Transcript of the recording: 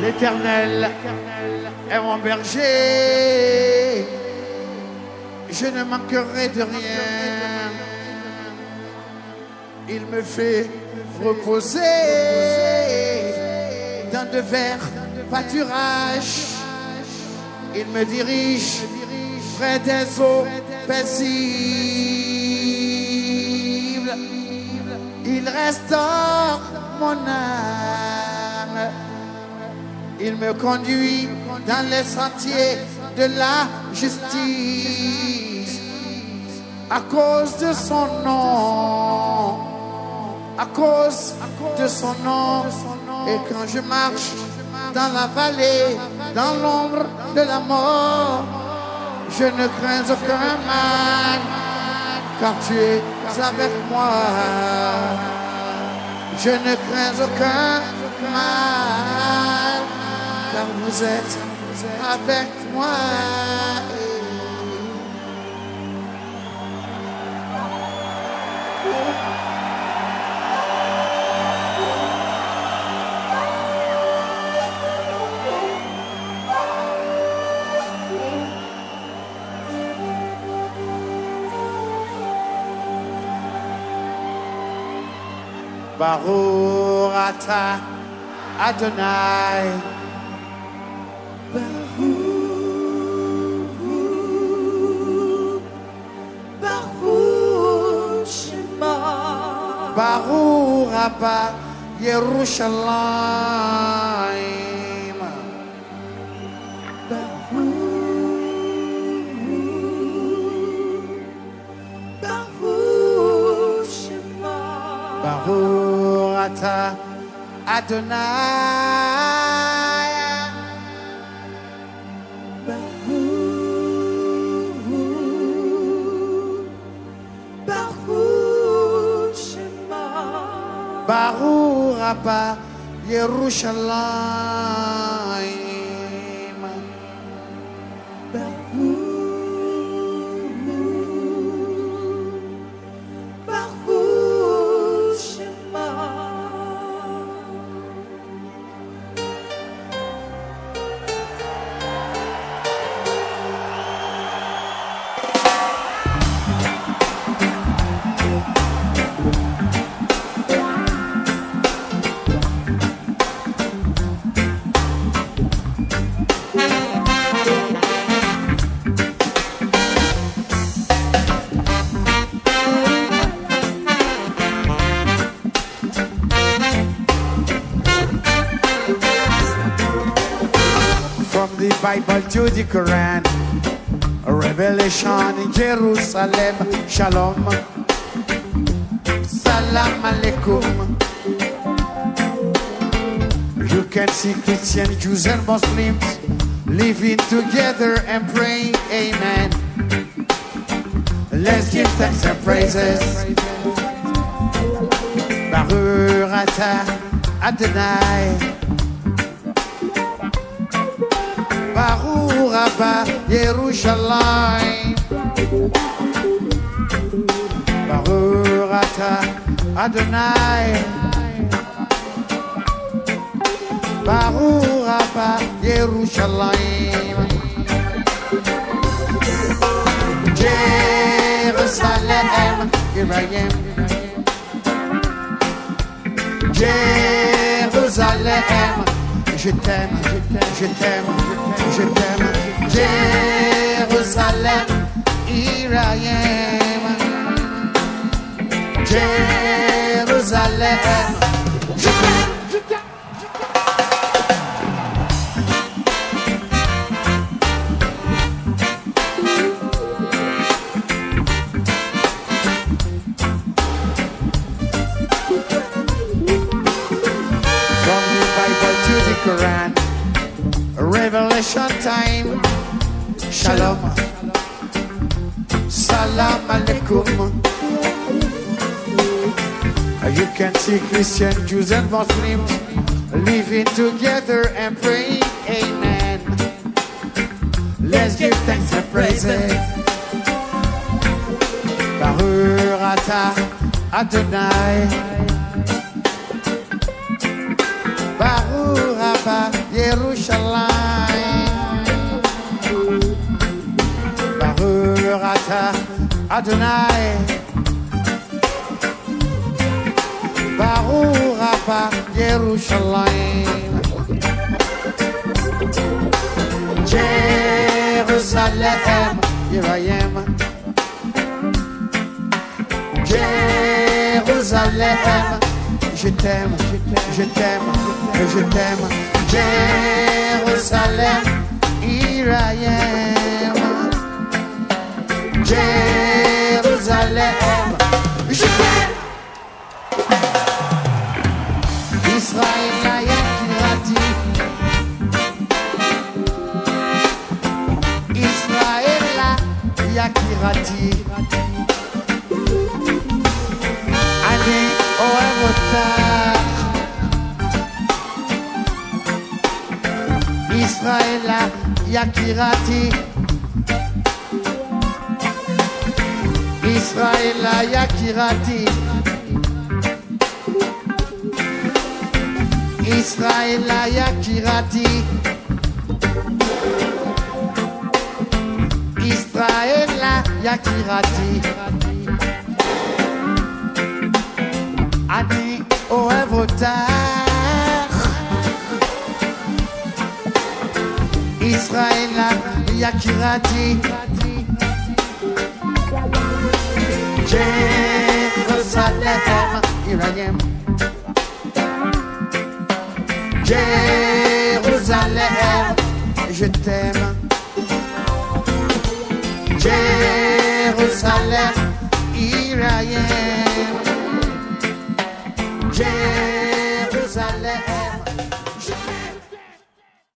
L'Éternel est mon berger. Je ne manquerai de rien. Il me fait reposer dans de verts pâturages. Il me dirige près des eaux paisibles. Il restaure mon âme. Il me conduit dans les sentiers de la justice à cause de son nom. À cause de son nom. Et quand je marche dans la vallée, dans l'ombre de la mort, je ne crains aucun mal, car tu es avec moi. Je ne crains aucun mal, car vous êtes avec moi. Baruch Adonai. Papa Yerushalayim. bahu Ata Adonai. Baruch Abba Yerushalayim. Bible to the Quran, revelation in Jerusalem. Shalom. Salam alaikum. You can see Christian Jews and Muslims living together and praying, Amen. Let's give thanks and praises. Baruch Adonai. Rabba, Yerushalayim. Baruch atah Adonai. Baruch Rabba, Yerushalayim. Jerusalem, here Jerusalem, je t'aime, je t'aime, je t'aime, Jérusalem, here I am. Jérusalem, Shalom. Salam alaikum. You can see Christian, Jews, and Muslims living together and praying, Amen. Let's give thanks and praises. Baruch atah Adonai. Baruch Abba Yerushalayim Adonai Baruch Abba Yerushalayim Jérusalem Yerayim Jérusalem Je t'aime, je t'aime, je t'aime. Jérusalem Yerayim Jérusalem Oh, Yakirati Ani Oevotar Israël Yakirati. Israël Yakirati. Israël Yakirati Israël Yakirati Ani Oevotar Israël Yakirati Jérusalem Iranienne Jérusalem, je t'aime. Jerusalem, here I am. Jerusalem.